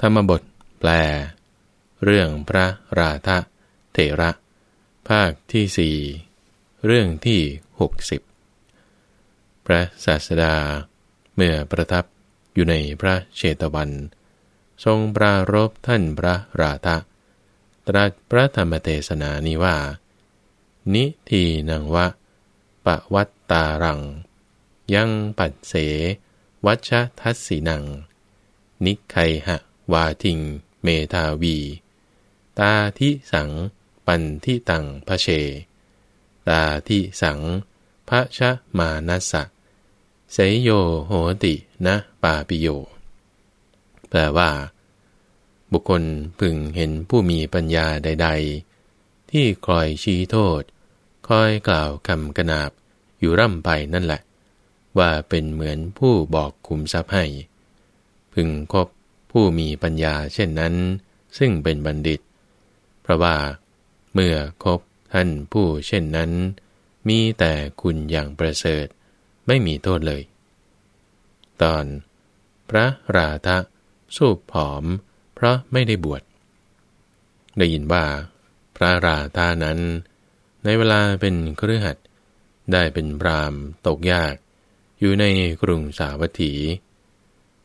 ธรรมบท แปล เรื่องพระราธะเถระ ภาคที่สี่เรื่องที่หกสิบพระศาสดา เมื่อประทับอยู่ในพระเชตวัน ทรงปรารบท่านพระราธะตรัสพระธรรมเทศนานี้ว่า นิทีนังวะปะวัตตารัง ยังปัดเส วัชทัสสีนัง นิไคหะ วาทิง เมทาวี ตาทิสัง ปันทิตังพระเช ตาทิสังพระชะมานัสสะเสยโยโหตินะปาปิโย แปลว่า บุคคลพึงเห็นผู้มีปัญญาใด ๆ ที่คอยชี้โทษ คอยกล่าวคำกนาบอยู่ร่ำไปนั่นแหละ ว่าเป็นเหมือนผู้บอกคุมทรัพย์ให้ พึงคบ ผู้มีปัญญาเช่นนั้น ซึ่งเป็นบัณฑิต เพราะว่า เมื่อคบท่านผู้เช่นนั้น มีแต่คุณอย่างประเสริฐไม่มีโทษเลย ตอน พระราธะสูบผอม เพราะไม่ได้บวช ได้ยินว่า พระราธานั้น ในเวลาเป็นเครือขัดได้เป็นพรามตกยาก อยู่ในกรุงสาวัตถี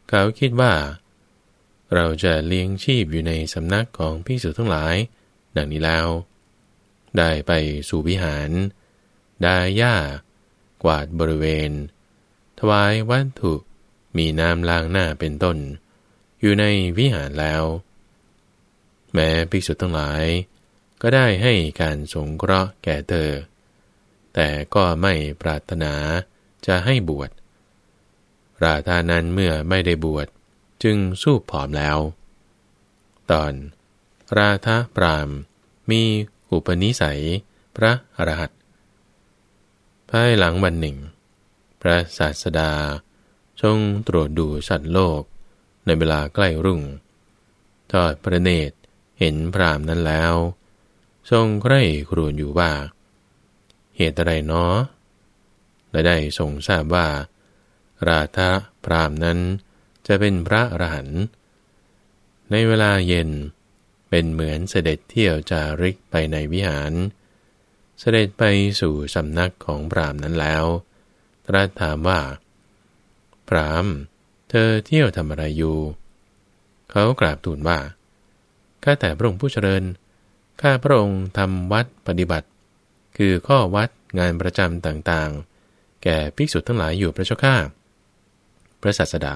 เขาคิดว่า เราจะเลี้ยงชีพอยู่ในสำนักของพิสุทั้งหลาย ดังนี้แล้ว ได้ไปสู่วิหาร ได้หญ้ากวาดบริเวณ ถวายวัตถุมีน้ำล้างหน้าเป็นต้น อยู่ในวิหารแล้ว แม้ภิกษุทั้งหลาย ก็ได้ให้การสงเคราะห์แก่เธอ แต่ก็ไม่ปรารถนาจะให้บวชราธานั้นเมื่อไม่ได้บวช จึงสู้ผอมแล้ว ตอน ราธาปราม มีอุปนิสัย พระอรหัตภายหลังวันหนึ่ง พระศาสดาทรงตรวจดูสัตว์โลก ในเวลาใกล้รุ่ง ทอดพระเนตรเห็นพรามนั้นแล้ว ทรงใคร่ครวญอยู่ว่า เหตุอะไรเนาะและได้ทรงทราบว่า ราธาพรามนั้น จะเป็นพระอรหันต์ในเวลาเย็นเป็นเหมือนเสด็จเที่ยวจาริกไปในวิหาร เสด็จไปสู่สำนักของพรามนั้นแล้ว ตรัสถามว่า พรามเธอเที่ยวทำอะไรอยู่ เขากราบทูลว่า ข้าแต่พระองค์ผู้เจริญ ข้าพระองค์ทำวัดปฏิบัติ คือข้อวัดงานประจำต่างๆ แก่ภิกษุทั้งหลายอยู่พระเจ้าข้าพระศาสดา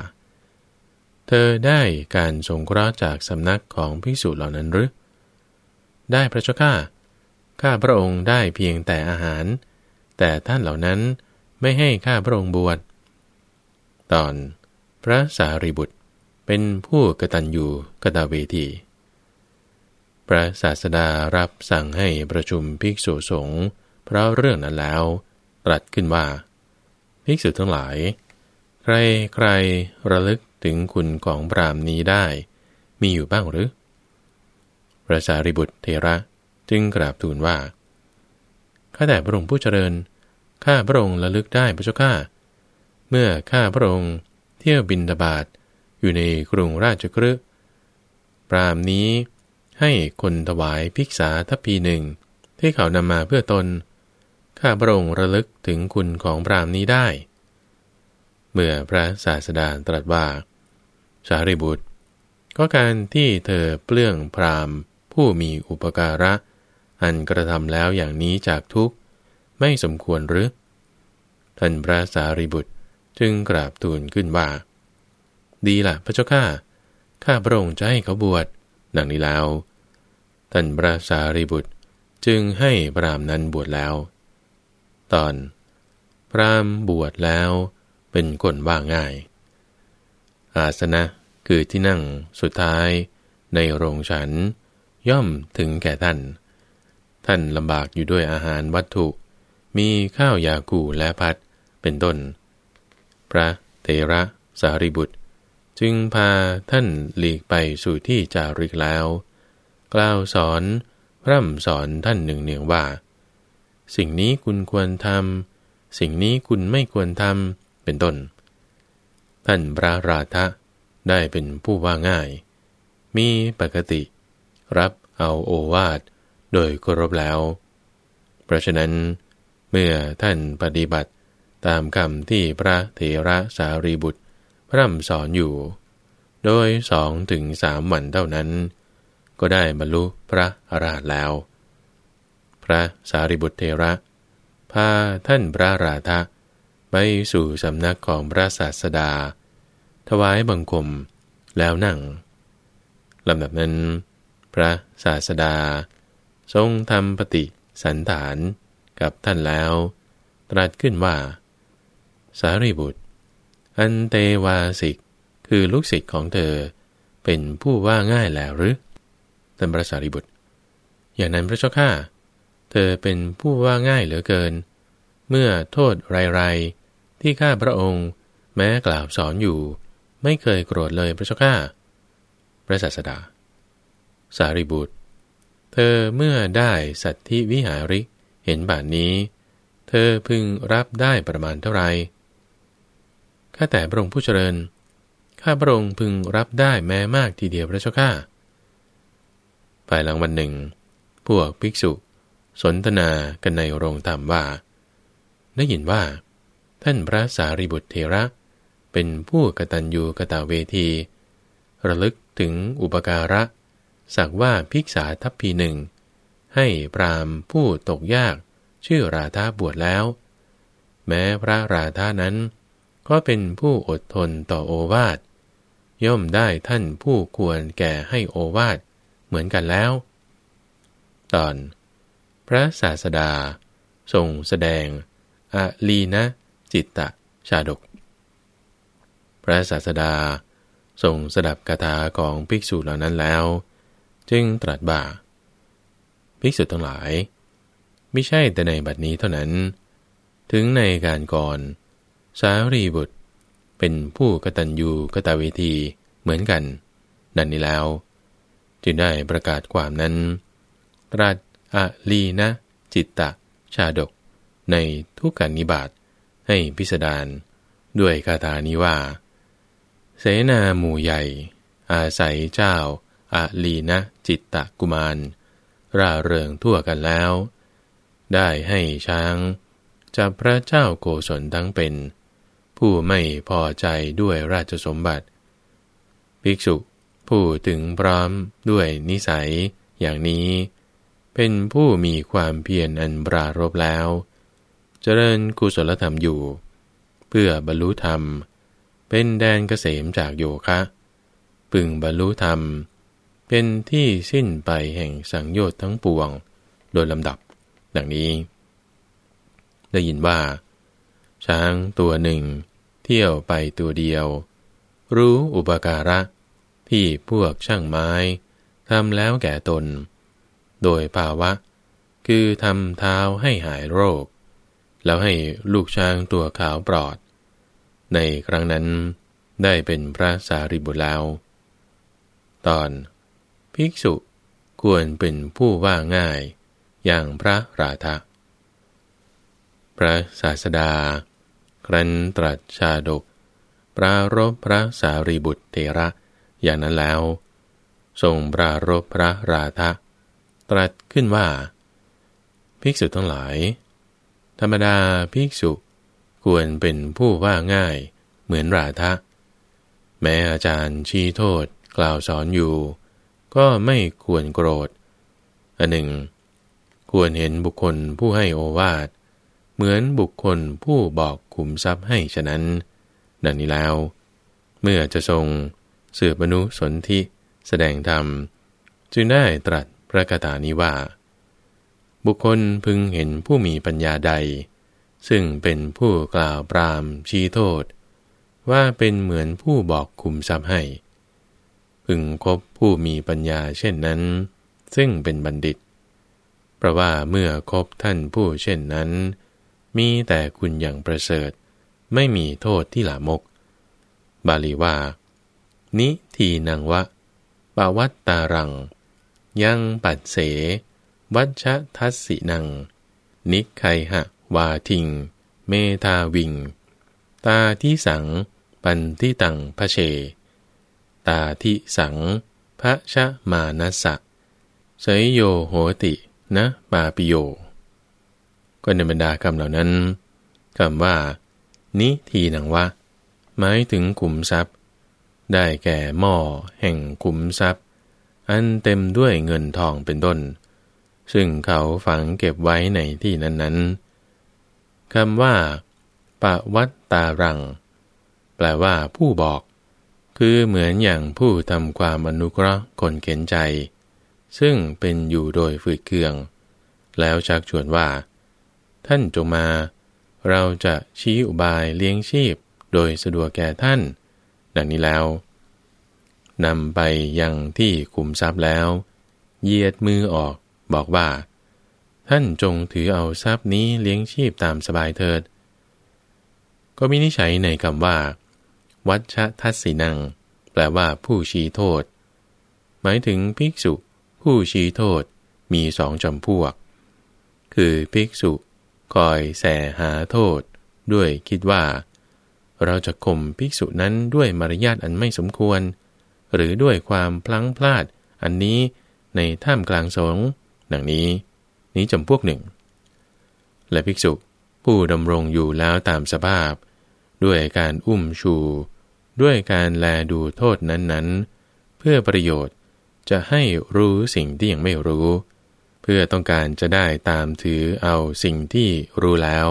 เธอได้การสงเคราะห์จากสำนักของพิสุเหล่านั้นหรือ ได้พระเจ้าข้า ข้าพระองค์ได้เพียงแต่อาหาร แต่ท่านเหล่านั้นไม่ให้ข้าพระองค์บวช ตอนพระสารีบุตรเป็นผู้กตัญญูกตเวที พระศาสดารับสั่งให้ประชุมภิกษุสงฆ์เพราะเรื่องนั้นแล้ว ตรัสขึ้นว่า ภิกษุทั้งหลาย ใครใครระลึก ถึงคุณของพรามนี้ได้ มีอยู่บ้างหรือพระสารีบุตรเทระจึงกราบทูลว่า ข้าแต่พระองค์ผู้เจริญ ข้าพระองค์ระลึกได้พระเจ้าข้า เมื่อข้าพระองค์เที่ยวบินตบาทอยู่ในกรุงราชกฤห์พรามนี้ให้คนถวายภิกษาทัพพีหนึ่งที่เขานำมาเพื่อตน ข้าพระองค์ระลึกถึงคุณของพรามนี้ได้ เมื่อพระศาสดาตรัสว่า สารีบุตร ก็การที่เธอเปลื้องพรามผู้มีอุปการะ อันกระทำแล้วอย่างนี้จากทุกไม่สมควรหรือ ท่านพระสารีบุตรจึงกราบทูลขึ้นว่า ดีละพระเจ้าข้า ข้าพระองค์จะให้เขาบวชดังนี้แล้ว ท่านพระสารีบุตรจึงให้พรามนั้นบวชแล้ว ตอน พรามบวชแล้วเป็นคนว่าง่าย อาสนะคือที่นั่งสุดท้าย ในโรงฉัน ย่อมถึงแก่ท่าน ท่านลำบากอยู่ด้วยอาหารวัตถุ มีข้าวยากูและพัดเป็นต้น พระเทระสารีบุตร จึงพาท่านหลีกไปสู่ที่จาริกแล้ว กล่าวสอนพร่ำสอนท่านหนึ่งเนืองว่า สิ่งนี้คุณควรทำสิ่งนี้คุณไม่ควรทำเป็นต้น ท่านพระราธะได้เป็นผู้ว่าง่าย มีปกติ รับเอาโอวาทโดยเคารพแล้ว เพราะฉะนั้น เมื่อท่านปฏิบัติตามคำที่พระเถระสารีบุตร พร่ำสอนอยู่ โดยสองถึงสามวันเท่านั้น ก็ได้บรรลุพระอรหันต์แล้ว พระสารีบุตรเถระพาท่านพระราธะ ไปสู่สำนักของพระศาสดา ถวายบังคมแล้วนั่งลำดับนั้น พระศาสดา ทรงทำปฏิสันฐานกับท่านแล้ว ตรัสขึ้นว่า สารีบุตร อันเตวาสิกคือลูกศิษย์ของเธอ เป็นผู้ว่าง่ายแล้วหรือท่านพระสารีบุตร อย่างนั้นพระเจ้าข้าเธอเป็นผู้ว่าง่ายเหลือเกิน เมื่อโทษไร ที่ข้าพระองค์ แม้กล่าวสอนอยู่ ไม่เคยโกรธเลยพระเจ้าข้าพระศาสดา สารีบุตร เธอเมื่อได้สัตธิวิหาริเห็นบาทนี้ เธอพึงรับได้ประมาณเท่าไหร่ข้าแต่พระองค์ผู้เจริญ ข้าพระองค์พึงรับได้แม้มากทีเดียวพระเจ้าข้าภายหลังวันหนึ่ง พวกภิกษุ สนทนากันในโรงธรรมว่า ได้ยินว่า ท่านพระสารีบุตรเทระ เป็นผู้กตัญญูกตเวที ระลึกถึงอุปการะ สักว่าภิกษาทัพพีหนึ่ง ให้ปรามผู้ตกยากชื่อราธาบวชแล้ว แม้พระราธานั้น ก็เป็นผู้อดทนต่อโอวาท ย่อมได้ท่านผู้ควรแก่ให้โอวาทเหมือนกันแล้ว ตอน พระศาสดาทรงแสดงอะลีนะ จิตตะชาดก พระศาสดาทรงสดับคาถาของภิกษุเหล่านั้นแล้ว จึงตรัสบ่า ภิกษุทั้งหลาย ไม่ใช่แต่ในบัดนี้เท่านั้น ถึงในการก่อน สารีบุตร เป็นผู้กตัญญูกตเวทีเหมือนกัน ดันนี้แล้ว จึงได้ประกาศความนั้น ตรัสอะลีนะ จิตตะ ชาดกในทุกการนิบาต ให้พิสดารด้วยคาถานี้ว่า เสนาหมู่ใหญ่ อาศัยเจ้าอาลีนะจิตตะกุมาร ร่าเริงทั่วกันแล้ว ได้ให้ช้างจับพระเจ้าโกศลทั้งเป็น ผู้ไม่พอใจด้วยราชสมบัติ ภิกษุผู้ถึงพร้อมด้วยนิสัยอย่างนี้ เป็นผู้มีความเพียรอันปรารบแล้ว เจริญกุศลธรรมอยู่ เพื่อบรรลุธรรม เป็นแดนเกษมจากโยคะปึงบรรลุธรรม เป็นที่สิ้นไปแห่งสังโยชน์ทั้งปวง โดยลำดับ ดังนี้ ได้ยินว่า ช้างตัวหนึ่ง เที่ยวไปตัวเดียว รู้อุปการะ ที่พวกช่างไม้ทำแล้วแก่ตน โดยภาวะ คือทำเท้าให้หายโรค แล้วให้ลูกช้างตัวขาวปลอด ในครั้งนั้นได้เป็นพระสารีบุตรแล้ว ตอน ภิกษุควรเป็นผู้ว่าง่ายอย่างพระราธะ พระศาสดา ครั้นตรัสชาดก ปรารบพระสารีบุตรเทระอย่างนั้นแล้ว ทรงปรารบพระราธะ ตรัสขึ้นว่า ภิกษุทั้งหลาย ธรรมดาภิกษุควรเป็นผู้ว่าง่ายเหมือนราทะแม้อาจารย์ชี้โทษกล่าวสอนอยู่ ก็ไม่ควรโกรธ อันหนึ่ง ควรเห็นบุคคลผู้ให้โอวาท เหมือนบุคคลผู้บอกขุมทรัพย์ให้ฉะนั้น ดังนี้แล้ว เมื่อจะทรงเสือบนุสนธิแสดงธรรม จึงได้ตรัสพระคาถานี้ว่า บุคคลพึงเห็นผู้มีปัญญาใด ซึ่งเป็นผู้กล่าวปรามชี้โทษ ว่าเป็นเหมือนผู้บอกคุมทรัพย์ให้ พึงคบผู้มีปัญญาเช่นนั้น ซึ่งเป็นบัณฑิต เพราะว่าเมื่อคบท่านผู้เช่นนั้น มีแต่คุณอย่างประเสริฐ ไม่มีโทษที่หลามก บาลีว่า นิทีนังวะปาวัตตารัง ยังปัดเส วัชทัสสินัง นิคไคหะ วาทิง เมทาวิง ตาที่สัง ปันที่ตังพระเช ตาที่สังพระชะมานัสสะเสยโยโหติ นะปาปิโย ก็ในบรรดาคำเหล่านั้นคำว่า นิทีนังวะ หมายถึงขุมทรัพย์ ได้แก่หม้อแห่งขุมทรัพย์ อันเต็มด้วยเงินทองเป็นต้น ซึ่งเขาฝังเก็บไว้ในที่นั้นๆคำว่าปะวัตตารัง แปลว่าผู้บอก คือเหมือนอย่างผู้ทำความอนุเคราะห์คนเข็นใจ ซึ่งเป็นอยู่โดยฝืดเคือง แล้วชักชวนว่า ท่านจงมา เราจะชี้อุบายเลี้ยงชีพ โดยสะดวกแก่ท่าน ดังนี้แล้วนำไปยังที่คุมทรัพย์แล้ว เยียดมือออก บอกว่า ท่านจงถือเอาทรัพย์นี้เลี้ยงชีพตามสบายเถิด ก็มีนิฉัยในคำว่า วัชทัศสีนัง แปลว่าผู้ชี้โทษ หมายถึงภิกษุ ผู้ชี้โทษมีสองจำพวก คือภิกษุคอยแสหาโทษ ด้วยคิดว่า เราจะข่มภิกษุนั้นด้วยมารยาทอันไม่สมควร หรือด้วยความพลั้งพลาดอันนี้ในท่ามกลางสง ดังนี้นี้จำพวกหนึ่ง และภิกษุผู้ดำรงอยู่แล้วตามสภาพ ด้วยการอุ้มชู ด้วยการแลดูโทษนั้นๆ เพื่อประโยชน์จะให้รู้สิ่งที่ยังไม่รู้ เพื่อต้องการจะได้ตามถือเอาสิ่งที่รู้แล้ว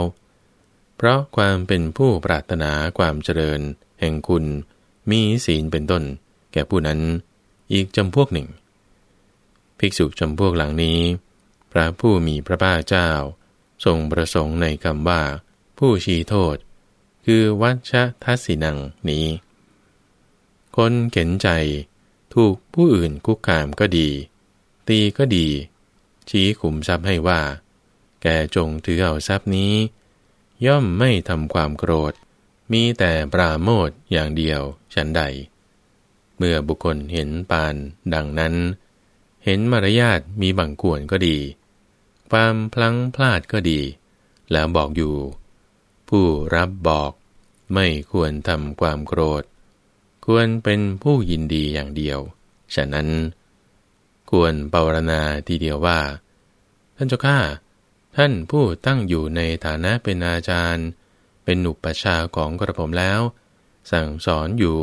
เพราะความเป็นผู้ปรารถนาความเจริญ แห่งคุณมีศีลเป็นต้น แก่ผู้นั้น อีกจำพวกหนึ่ง ภิกษุจำพวกหลังนี้ พระผู้มีพระภาคเจ้า ทรงประสงค์ในคำว่า ผู้ชี้โทษ คือวัชทัศินังนี้ คนเข็นใจ ถูกผู้อื่นคุกคามก็ดี ตีก็ดี ชี้ขุมทรัพย์ให้ว่า แกจงถือเอาทรัพย์นี้ ย่อมไม่ทำความโกรธ มีแต่ปราโมทอย่างเดียวฉันใด เมื่อบุคคลเห็นปานดังนั้น เห็นมารยาทมีบังกวนก็ดี ความพลั้งพลาดก็ดี แล้วบอกอยู่ ผู้รับบอกไม่ควรทำความโกรธ ควรเป็นผู้ยินดีอย่างเดียว ฉะนั้น ควรปรารณาทีเดียวว่า ท่านเจ้าข้าท่านผู้ตั้งอยู่ในฐานะเป็นอาจารย์ เป็นหนุปชาของกระผมแล้ว สั่งสอนอยู่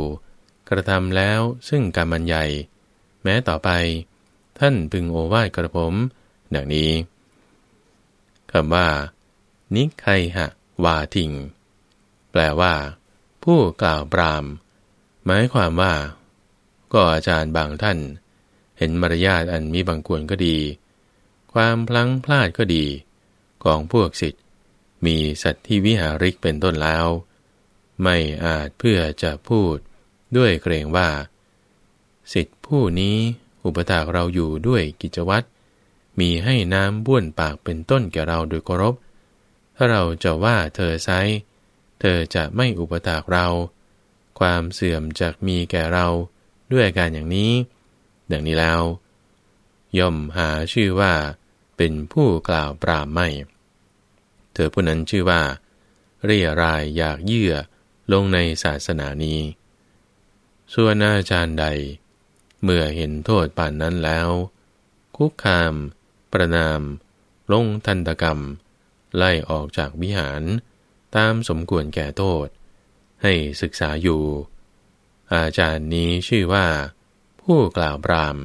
กระทำแล้วซึ่งการบรรยายแม้ต่อไป ท่านพึงโอวาทกระผม ดังนี้คำว่า นิไคหะวาทิง แปลว่า ผู้กล่าวปรามหมายความว่า ก็อาจารย์บางท่าน เห็นมารยาทอันมีบางควรก็ดี ความพลั้งพลาดก็ดี ของพวกสิทธิ์มีสัตว์ที่วิหาริกเป็นต้นแล้ว ไม่อาจเพื่อจะพูดด้วยเกรงว่า สิทธิผู้นี้ อุปถากเราอยู่ด้วยกิจวัตรมีให้น้ำบ้วนปากเป็นต้นแก่เราโดยเคารพ ถ้าเราจะว่าเธอไซเธอจะไม่อุปถากเรา ความเสื่อมจะมีแก่เราด้วยอาการอย่างนี้ ดังนี้แล้ว ย่อมหาชื่อว่า เป็นผู้กล่าวปรามไม่ เธอผู้นั้นชื่อว่า เรียรายอยากเยื่อลงในศาสนานี้ ส่วนอาจารย์ใด เมื่อเห็นโทษป่านนั้นแล้ว คุกคาม ประนาม ลงทันตกรรม ไล่ออกจากวิหารตามสมควรแก่โทษ ให้ศึกษาอยู่ อาจารย์นี้ชื่อว่า ผู้กล่าวปราม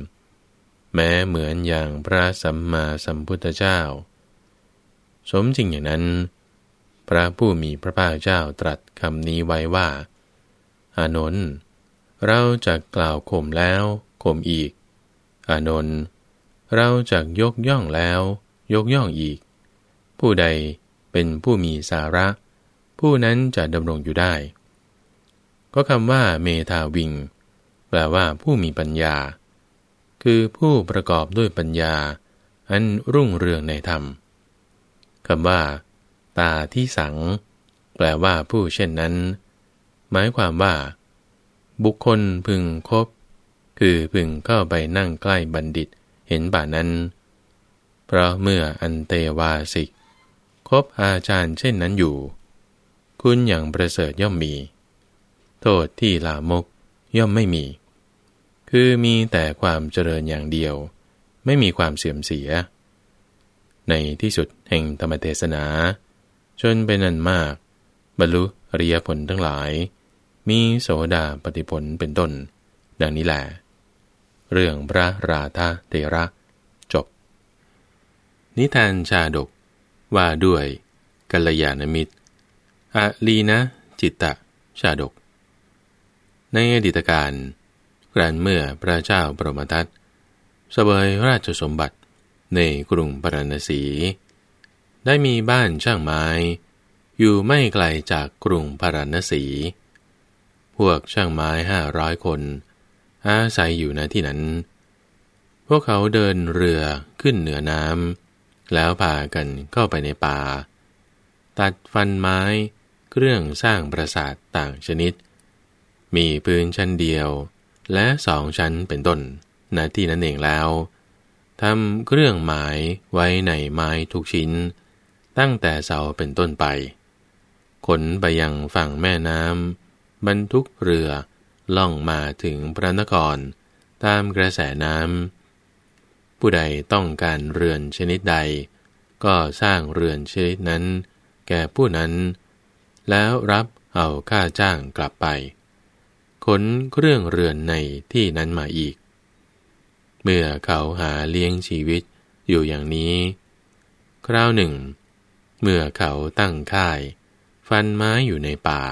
แม้เหมือนอย่างพระสัมมาสัมพุทธเจ้า สมจริงอย่างนั้น พระผู้มีพระภาคเจ้าตรัสคำนี้ไว้ว่า อานนท์เราจะกล่าวข่มแล้ว ข่มอีก อานนท์เราจะยกย่องแล้ว ยกย่องอีก ผู้ใดเป็นผู้มีสาระ ผู้นั้นจะดำรงอยู่ได้ ก็คำว่าเมธาวิง แปลว่าผู้มีปัญญา คือผู้ประกอบด้วยปัญญา อันรุ่งเรืองในธรรมคำว่า ตาที่สัง แปลว่าผู้เช่นนั้น หมายความว่า บุคคลพึงคบ คือพึงเข้าไปนั่งใกล้บัณฑิตเห็นป่านั้น เพราะเมื่ออันเตวาสิกคบอาจารย์เช่นนั้นอยู่ คุณอย่างประเสริฐย่อมมี โทษที่ลามกย่อมไม่มี คือมีแต่ความเจริญอย่างเดียว ไม่มีความเสื่อมเสีย ในที่สุดแห่งธรรมเทศนาจนเป็นอันมาก บรรลุอริยผลทั้งหลาย มีโสดาปฏิผลเป็นต้น ดังนี้แหละ เรื่องพระราธาเทระ จบ นิทานชาดก ว่าด้วยกัลยาณมิตรอะลีนะ จิตตะ ชาดก ในอดีตการกรันเมื่อพระเจ้าปรมทัตสเสบยราชสมบัติในกรุงปรณสี ได้มีบ้านช่างไม้ อยู่ไม่ไกลจากกรุงพารณสี พวกช่างไม้ห้าร้อยคน อาศัยอยู่ณที่นั้น พวกเขาเดินเรือขึ้นเหนือน้ำแล้วพากันเข้าไปในป่า ตัดฟันไม้ เครื่องสร้างปราสาทต่างชนิด มีพื้นชั้นเดียว และสองชั้นเป็นต้นณที่นั้นเองแล้วทำเครื่องหมายไว้ในไม้ทุกชิ้น ตั้งแต่เสาเป็นต้นไป ขนไปยังฝั่งแม่น้ำบรรทุกเรือ ล่องมาถึงพระนคร ตามกระแสน้ำผู้ใดต้องการเรือนชนิดใด ก็สร้างเรือนชนิดนั้น แก่ผู้นั้น แล้วรับเอาค่าจ้างกลับไป ขนเครื่องเรือนในที่นั้นมาอีก เมื่อเขาหาเลี้ยงชีวิตอยู่อย่างนี้ คราวหนึ่ง เมื่อเขาตั้งค่าย ฟันไม้อยู่ในป่า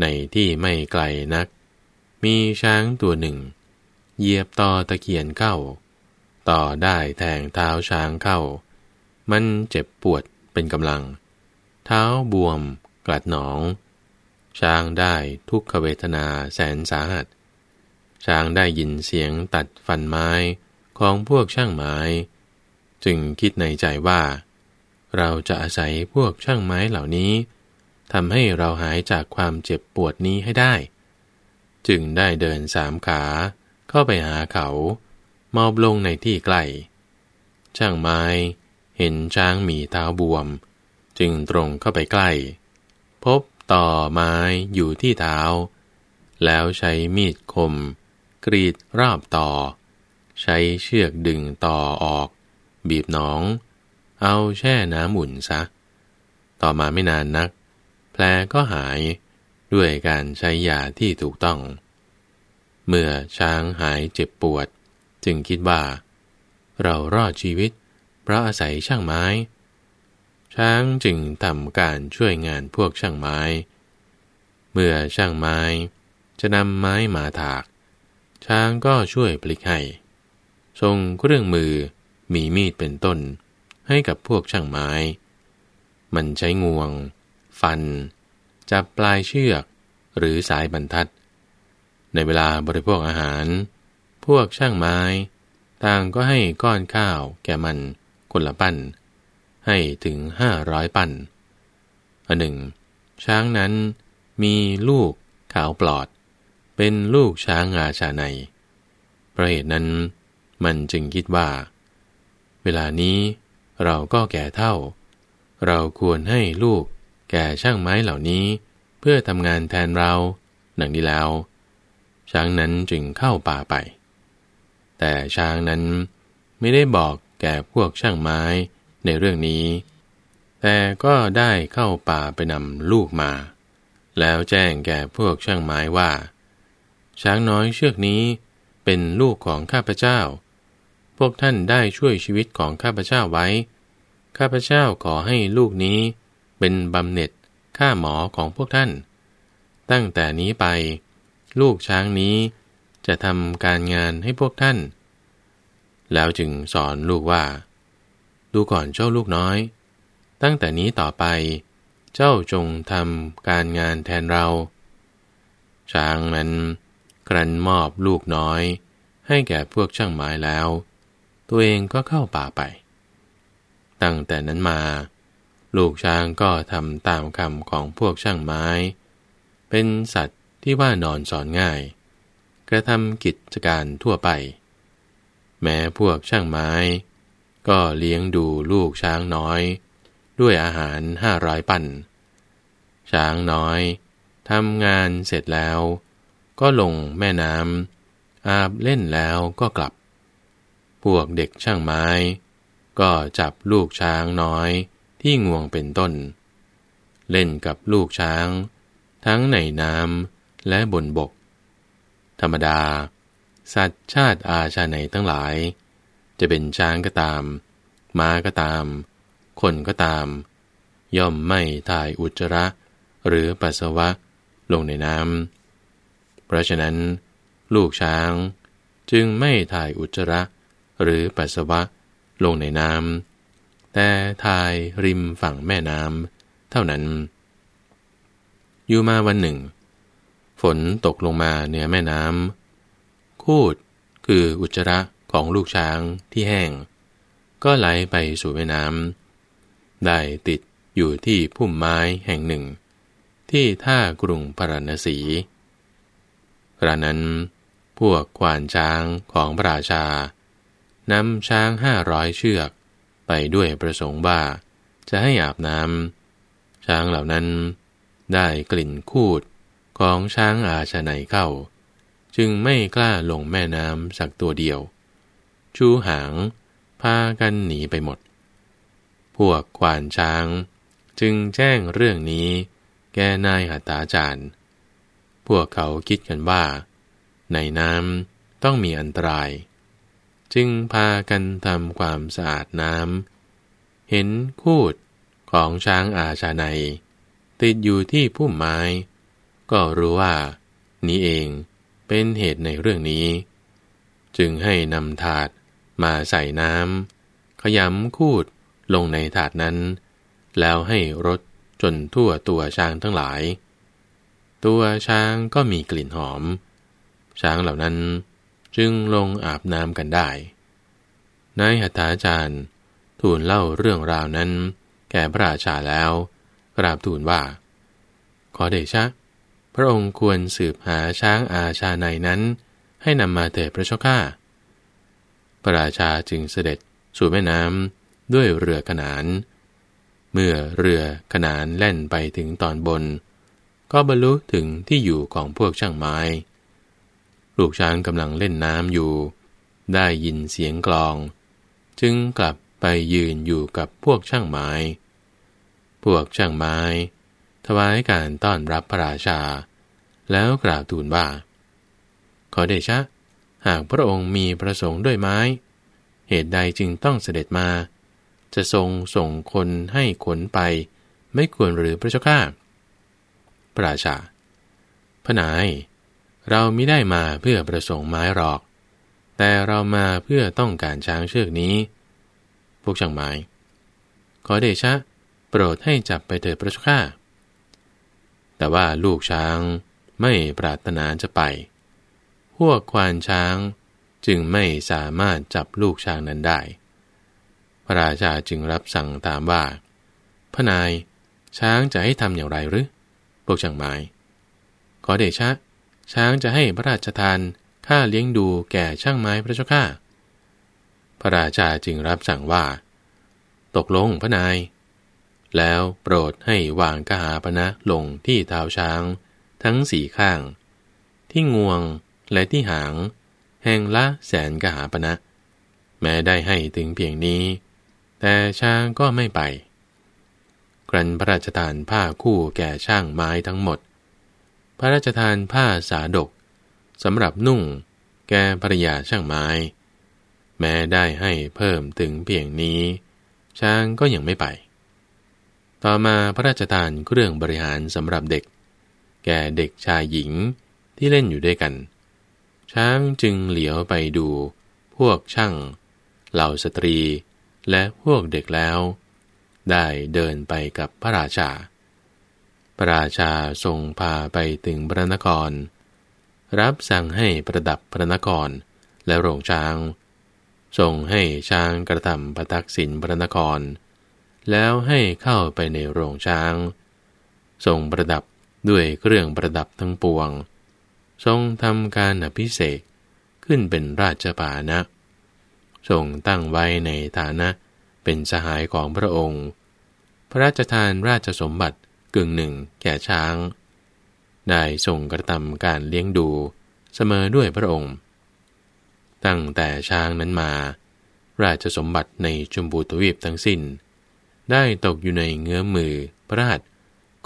ในที่ไม่ไกลนัก มีช้างตัวหนึ่ง เหยียบต่อตะเกียนเข้า ต่อได้แทงเท้าช้างเข้า มันเจ็บปวดเป็นกำลัง เท้าบวมกลัดหนอง ช้างได้ทุกขเวทนาแสนสาหัส ช้างได้ยินเสียงตัดฟันไม้ของพวกช่างไม้ จึงคิดในใจว่า เราจะอาศัยพวกช่างไม้เหล่านี้ทำให้เราหายจากความเจ็บปวดนี้ให้ได้ จึงได้เดินสามขาเข้าไปหาเขามอบลงในที่ใกล้ช่างไม้เห็นช้างมีเท้าบวม จึงตรงเข้าไปใกล้ พบต่อไม้อยู่ที่เท้า แล้วใช้มีดคม กรีดรอบต่อ ใช้เชือกดึงต่อออก บีบหนอง เอาแช่น้ำหมุนซะ ต่อมาไม่นานนัก แผลก็หาย ด้วยการใช้ยาที่ถูกต้อง เมื่อช้างหายเจ็บปวด จึงคิดว่า เรารอดชีวิต เพราะอาศัยช่างไม้ ช้างจึงทำการช่วยงานพวกช่างไม้ เมื่อช่างไม้ จะนำไม้มาถาก ช้างก็ช่วยพลิกให้ทรงเครื่องมือมีมีดเป็นต้น ให้กับพวกช่างไม้ มันใช้งวง ฟัน จับปลายเชือกหรือสายบรรทัด ในเวลาบริโภคอาหาร พวกช่างไม้ ต่างก็ให้ก้อนข้าวแก่มันคนละปั้น ให้ถึงห้าร้อยปั้นอันหนึ่ง ช้างนั้นมีลูกขาวปลอด เป็นลูกช้างอาชาในเพราะเหตุนั้นมันจึงคิดว่า เวลานี้เราก็แก่เท่า เราควรให้ลูก แก่ช่างไม้เหล่านี้ เพื่อทำงานแทนเราดังนี้แล้ว ช้างนั้นจึงเข้าป่าไป แต่ช้างนั้นไม่ได้บอกแก่พวกช่างไม้ในเรื่องนี้ แต่ก็ได้เข้าป่าไปนำลูกมา แล้วแจ้งแก่พวกช่างไม้ว่า ช้างน้อยเชือกนี้เป็นลูกของข้าพเจ้า พวกท่านได้ช่วยชีวิตของข้าพเจ้าไว้ ข้าพเจ้าขอให้ลูกนี้ เป็นบำเหน็จค่าหมอของพวกท่าน ตั้งแต่นี้ไป ลูกช้างนี้จะทำการงานให้พวกท่าน แล้วจึงสอนลูกว่า ดูก่อนเจ้าลูกน้อย ตั้งแต่นี้ต่อไป เจ้าจงทำการงานแทนเรา ช้างนั้นกรันมอบลูกน้อย ให้แก่พวกช่างไม้แล้ว ตัวเองก็เข้าป่าไป ตั้งแต่นั้นมา ลูกช้างก็ทำตามคำของพวกช่างไม้ เป็นสัตว์ที่ว่านอนสอนง่าย กระทำกิจการทั่วไป แม้พวกช่างไม้ ก็เลี้ยงดูลูกช้างน้อย ด้วยอาหารห้าร้อยปัน ช้างน้อยทำงานเสร็จแล้ว ก็ลงแม่น้ำอาบเล่นแล้วก็กลับ พวกเด็กช่างไม้ ก็จับลูกช้างน้อย ที่งวงเป็นต้น เล่นกับลูกช้าง ทั้งในน้ำและบนบก ธรรมดา สัตว์ชาติอาชาในทั้งหลาย จะเป็นช้างก็ตาม ม้าก็ตาม คนก็ตาม ย่อมไม่ถ่ายอุจจาระหรือปัสสาวะลงในน้ำ เพราะฉะนั้น ลูกช้างจึงไม่ถ่ายอุจจาระหรือปัสสาวะลงในน้ำ แต่ถ่ายริมฝั่งแม่น้ำเท่านั้น อยู่มาวันหนึ่ง ฝนตกลงมาเหนือแม่น้ำคูดคืออุจจาระของลูกช้างที่แห้ง ก็ไหลไปสู่แม่น้ำได้ติดอยู่ที่พุ่มไม้แห่งหนึ่ง ที่ท่ากรุงพาราณสีกระนั้น พวกควานช้างของพระราชานำช้างห้าร้อยเชือก ไปด้วยประสงค์ว่า จะให้อาบน้ำช้างเหล่านั้น ได้กลิ่นคูดของช้างอาชนัยเข้า จึงไม่กล้าลงแม่น้ำสักตัวเดียว ชูหางพากันหนีไปหมด พวกควานช้าง จึงแจ้งเรื่องนี้ แก่นายหัตาจารย์ พวกเขาคิดกันว่า ในน้ำต้องมีอันตราย จึงพากันทำความสะอาดน้ำ เห็นคูดของช้างอาชาในติดอยู่ที่พุ่มไม้ ก็รู้ว่า นี้เองเป็นเหตุในเรื่องนี้ จึงให้นำถาดมาใส่น้ำขยำคูดลงในถาดนั้น แล้วให้รดจนทั่วตัวช้างทั้งหลาย ตัวช้างก็มีกลิ่นหอม ช้างเหล่านั้น จึงลงอาบน้ำกันได้ นายหัตถาจารย์ ทูลเล่าเรื่องราวนั้น แก่พระราชาแล้ว กราบทูลว่า ขอเดชะ พระองค์ควรสืบหาช้างอาชาในนั้น ให้นำมาเถิดพระเจ้าข้า พระราชาจึงเสด็จสู่แม่น้ำด้วยเรือขนาน เมื่อเรือขนานแล่นไปถึงตอนบน ก็บรรลุถึงที่อยู่ของพวกช่างไม้ ลูกช้างกำลังเล่นน้ำอยู่ ได้ยินเสียงกลอง จึงกลับไปยืนอยู่กับพวกช่างไม้ พวกช่างไม้ ถวายการต้อนรับพระราชา แล้วกล่าวทูลว่า ขอเดชะ หากพระองค์มีประสงค์ด้วยไม้ เหตุใดจึงต้องเสด็จมา จะทรงส่งคนให้ขนไป ไม่ควรหรือพระเจ้าข้าพระราชาพระนาย เราไม่ได้มาเพื่อประสงค์ไม้หรอก แต่เรามาเพื่อต้องการช้างเชือกนี้ พวกช่างไม้ ขอเดชะ โปรดให้จับไปเถิดพระเจ้าข้าแต่ว่าลูกช้างไม่ปรารถนาจะไป พวกควานช้างจึงไม่สามารถจับลูกช้างนั้นได้ พระราชาจึงรับสั่งตามว่า พระนายช้างจะให้ทำอย่างไรหรือ พวกช่างไม้ ขอเดชะ ช้างจะให้พระราชทานค่าเลี้ยงดูแก่ช่างไม้พระเจ้าข้าพระราชาจึงรับสั่งว่า ตกลงพระนาย แล้วโปรดให้วางกหาปณะลงที่เท้าช้างทั้งสี่ข้าง ที่งวงและที่หาง แห่งละแสนกหาปณะ แม้ได้ให้ถึงเพียงนี้ แต่ช้างก็ไม่ไป ครันพระราชทานผ้าคู่แก่ช่างไม้ทั้งหมด พระราชทานผ้าสาดกสำหรับนุ่ง แก่ภรยาช่างไม้ แม้ได้ให้เพิ่มถึงเพียงนี้ ช้างก็ยังไม่ไป ต่อมาพระราชทานเครื่องบริหารสำหรับเด็ก แก่เด็กชายหญิงที่เล่นอยู่ด้วยกัน ช้างจึงเหลียวไปดู พวกช่างเหล่าสตรีและพวกเด็กแล้ว ได้เดินไปกับพระราชา พระราชาทรงพาไปถึงพระนคร รับสั่งให้ประดับพระนครและโรงช้าง ทรงให้ช้างกระทำประทักษิณพระนคร แล้วให้เข้าไปในโรงช้าง ทรงประดับด้วยเครื่องประดับทั้งปวง ทรงทำการอภิเษกขึ้นเป็นราชปานะทรงตั้งไว้ในฐานะเป็นสหายของพระองค์ พระราชทานราชสมบัติ กึ่งหนึ่งแก่ช้าง ได้ทรงกระทำการเลี้ยงดูเสมอด้วยพระองค์ ตั้งแต่ช้างนั้นมา ราชสมบัติในจุมบูตวีปทั้งสิน้น ได้ตกอยู่ในเงื้อมือพระราช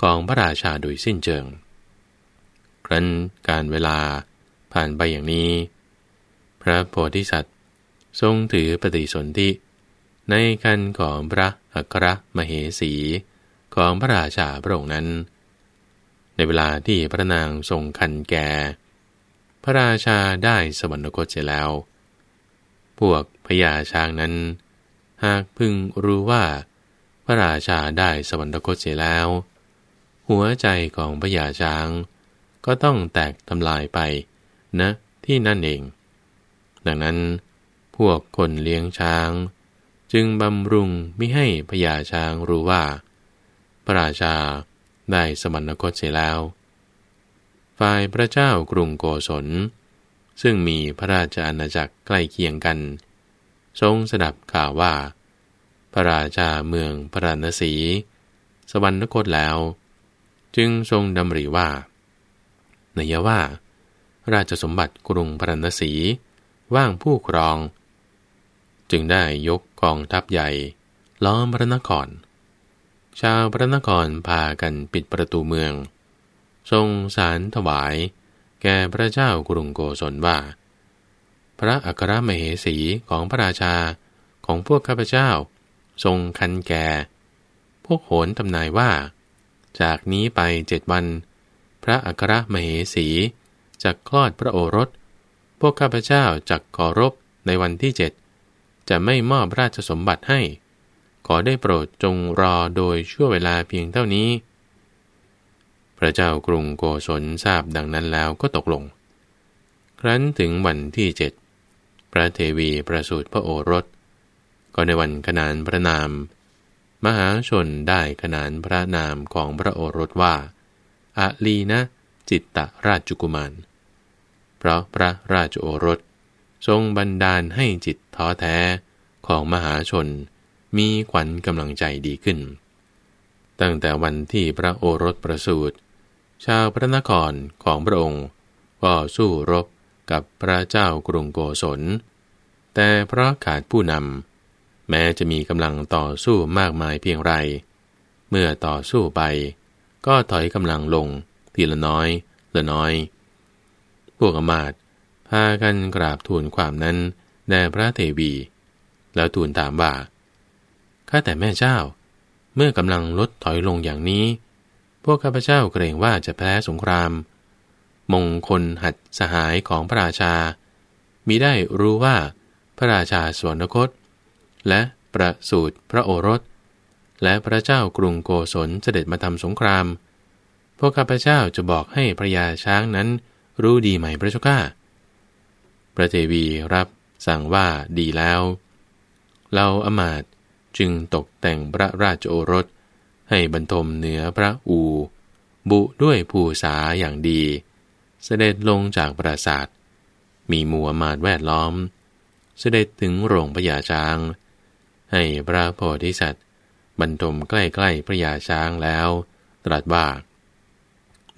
ของพระราชาโดยสิ้นเชิง ครั้นการเวลาผ่านไปอย่างนี้ พระโพธิสัตว์ทรงถือปฏิสนธิในคันของพระอัครมเหสี ของพระราชาพระองค์นั้น ในเวลาที่พระนางทรงคันแก่ พระราชาได้สวรรคตเสร็จแล้ว พวกพญาช้างนั้น หากพึงรู้ว่า พระราชาได้สวรรคตเสียแล้ว หัวใจของพญาช้างก็ต้องแตกทำลายไปนะที่นั่นเอง ดังนั้นพวกคนเลี้ยงช้าง จึงบำรุงไม่ให้พญาช้างรู้ว่า ระราชาได้สมณคตเสียแล้ว ฝ่ายพระเจ้ากรุงโกศล ซึ่งมีพระราชอาณาจักรใกล้เคียงกัน ทรงสดับข่าวว่า พระราชาเมืองพระนศีสวรรคตแล้ว จึงทรงดำริว่าเนยว่า ราชสมบัติกรุงพระนศีว่างผู้ครอง จึงได้ยกกองทัพใหญ่ ล้อมพระนคร ชาวพระนครพากันปิดประตูเมือง ทรงสารถวาย แก่พระเจ้ากรุงโกศลว่า พระอัครมเหสีของพระราชาของพวกข้าพเจ้า ทรงคันแก่ พวกโหนทำนายว่า จากนี้ไปเจ็ดวัน พระอัครมเหสีจะคลอดพระโอรส พวกข้าพเจ้าจักขอรบในวันที่เจ็ดจะไม่มอบราชสมบัติให้ ขอได้โปรดจงรอโดยชั่วเวลาเพียงเท่านี้ พระเจ้ากรุงโกศลทราบดังนั้นแล้วก็ตกลง ครั้นถึงวันที่เจ็ดพระเทวีประสูติพระโอรส ก็ในวันขนานพระนาม มหาชนได้ขนานพระนามของพระโอรสว่าอาลีนะจิตตราชกุมาร เพราะพระราชโอรสทรงบันดาลให้จิตท้อแท้ของมหาชน มีขวัญกำลังใจดีขึ้น ตั้งแต่วันที่พระโอรสประสูติ ชาวพระนครของพระองค์ ก็สู้รบกับพระเจ้ากรุงโกศล แต่เพราะขาดผู้นำแม้จะมีกำลังต่อสู้มากมายเพียงไร เมื่อต่อสู้ไป ก็ถอยกำลังลงทีละน้อยละน้อย พวกอมาตพากันกราบทูลความนั้นแด่พระเทวี แล้วทูลถามว่า ข้าแต่แม่เจ้า เมื่อกำลังลดถอยลงอย่างนี้ พวกข้าพเจ้าเกรงว่าจะแพ้สงคราม มงคลหัดสหายของพระราชามีได้รู้ว่าพระราชาสวนคต และประสูตรพระโอรส และพระเจ้ากรุงโกศลเสด็จมาทำสงคราม พวกข้าพเจ้าจะบอกให้พระยาช้างนั้นรู้ดีไหมพระเจ้าข้าพระเทวีรับสั่งว่าดีแล้ว เราอมาต จึงตกแต่งพระราชโอรส ให้บรรทมเหนือพระอู บุด้วยภูษาอย่างดี เสด็จลงจากปราสาท มีมัวมาดแวดล้อม เสด็จถึงโรงพญาช้าง ให้พระโพธิสัตว์ บรรทมใกล้ๆพระยาช้างแล้ว ตรัสว่า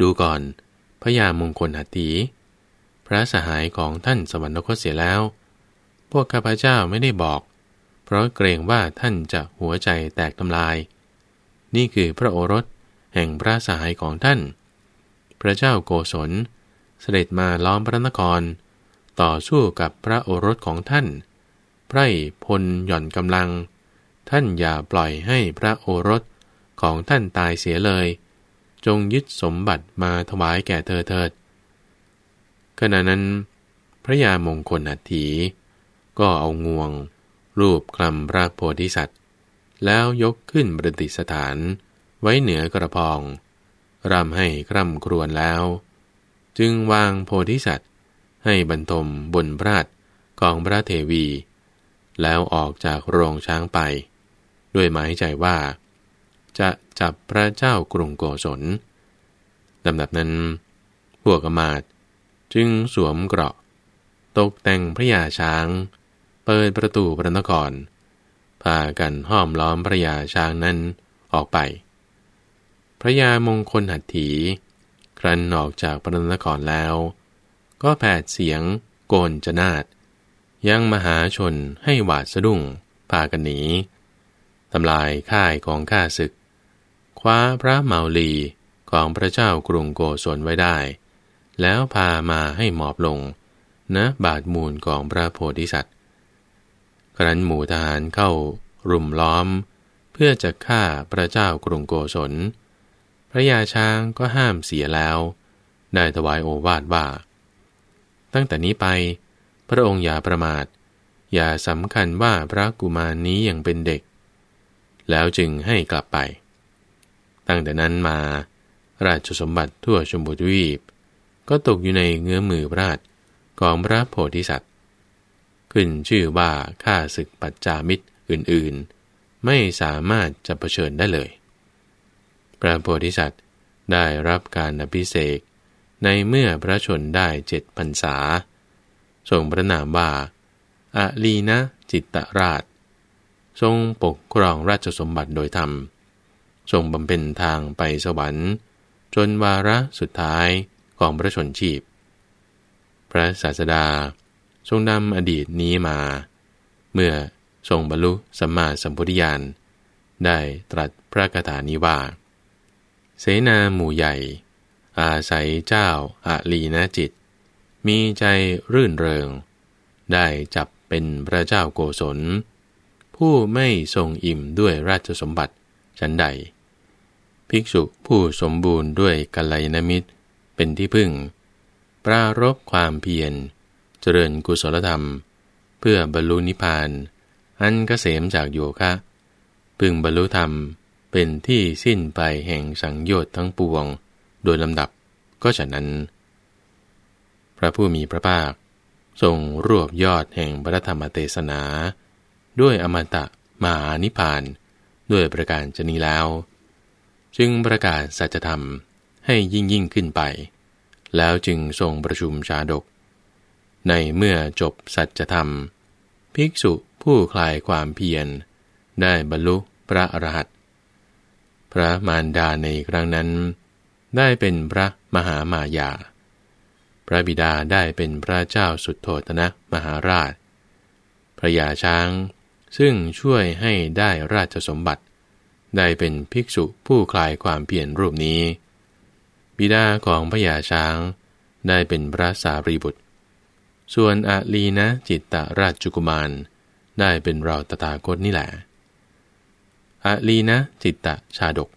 ดูก่อนพระยามงคลหัตถีพระสหายของท่านสวรรคตเสียแล้ว พวกข้าพเจ้าไม่ได้บอก เพราะเกรงว่าท่านจะหัวใจแตกทำลาย นี่คือพระโอรสแห่งพระสหายของท่าน พระเจ้าโกศล เสด็จมาล้อมพระนคร ต่อสู้กับพระโอรสของท่าน ไพร่พลหย่อนกำลัง ท่านอย่าปล่อยให้พระโอรสของท่านตายเสียเลย จงยึดสมบัติมาถวายแก่เธอเถิด ขณะนั้น พระยามงคลอัฐีก็เอางวง รูปคลำพระโพธิสัตว์ แล้วยกขึ้นประดิษฐาน ไว้เหนือกระพองรำให้คร่ำครวญแล้ว จึงวางโพธิสัตว์ ให้บรรทมบนพระัของพระเทวี แล้วออกจากโรงช้างไป ด้วยหมายใจว่า จะจับพระเจ้ากรุงโกศลลำดับนั้น พวกอมาตจึงสวมเกราะ ตกแต่งพระยาช้าง เปิดประตูพระนคร พากันห้อมล้อมพระยาช้างนั้นออกไป พระยามงคลหัตถี ครั้นออกจากพระนครแล้ว ก็แผดเสียงโกนจนาดยังมหาชนให้หวาดสะดุ้งพากันหนีทำลายค่ายของข้าศึก คว้าพระเมาลีของพระเจ้ากรุงโกศลไว้ได้ แล้วพามาให้หมอบลงณนะบาดมูลของพระโพธิสัตว์ ครั้นหมู่ทหารเข้ารุมล้อม เพื่อจะฆ่าพระเจ้ากรุงโกศล พระยาช้างก็ห้ามเสียแล้ว ได้ถวายโอวาทว่า ตั้งแต่นี้ไป พระองค์อย่าประมาท อย่าสำคัญว่าพระกุมารนนี้ยังเป็นเด็ก แล้วจึงให้กลับไป ตั้งแต่นั้นมา ราชสมบัติทั่วชมพูทวีป ก็ตกอยู่ในเงื้อมือพระราชของพระโพธิสัตว์ ขึ้นชื่อว่าข้าศึกปัจจามิตรอื่นๆ ไม่สามารถจะเผชิญได้เลย พระโพธิสัตว์ได้รับการอภิเษกในเมื่อพระชนได้เจ็ดพรรษา ทรงพระนามว่าอาลีนะจิตตราช ทรงปกครองราชสมบัติโดยธรรม ทรงบำเพ็ญทางไปสวรรค์ จนวาระสุดท้ายของพระชนชีพ พระศาสดา ทรงนำอดีตนี้มา เมื่อทรงบรรลุสัมมาสัมพุทธญาณได้ตรัสพระคาถานี้ว่า เสนาหมู่ใหญ่ อาศัยเจ้าอาลีนะจิต มีใจรื่นเริง ได้จับเป็นพระเจ้าโกศล ผู้ไม่ทรงอิ่มด้วยราชสมบัติชั้นใด ภิกษุผู้สมบูรณ์ด้วยกัลยาณมิตรเป็นที่พึ่ง ปรารบความเพียร เจริญกุศลธรรม เพื่อบรรลุนิพพาน อันกเกษมจากโยคะพึงบรรลุธรรมเป็นที่สิ้นไปแห่งสังโยชน์ทั้งปวง โดยลำดับก็ฉะนั้น พระผู้มีพระภาค ทรงรวบยอดแห่งพระธรรมเทศนา ด้วยอมตะมหานิพพานด้วยประการชนีแล้ว จึงประกาศสัจธรรมให้ยิ่งยิ่งขึ้นไป แล้วจึงทรงประชุมชาดก ในเมื่อจบสัจธรรม ภิกษุผู้คลายความเพียร ได้บรรลุพระอรหันต์พระมารดาในครั้งนั้น ได้เป็นพระมหามายา พระบิดาได้เป็นพระเจ้าสุดโทตนะมหาราช พระยาช้างซึ่งช่วยให้ได้ราชสมบัติ ได้เป็นภิกษุผู้คลายความเพียรรูปนี้ บิดาของพระยาช้างได้เป็นพระสารีบุตร ส่วนอาลีนะจิตตราชกุมารได้เป็นเราตถาคตนี่แหละอาลีนะจิตตชาดก